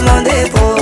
je m'en. Oh.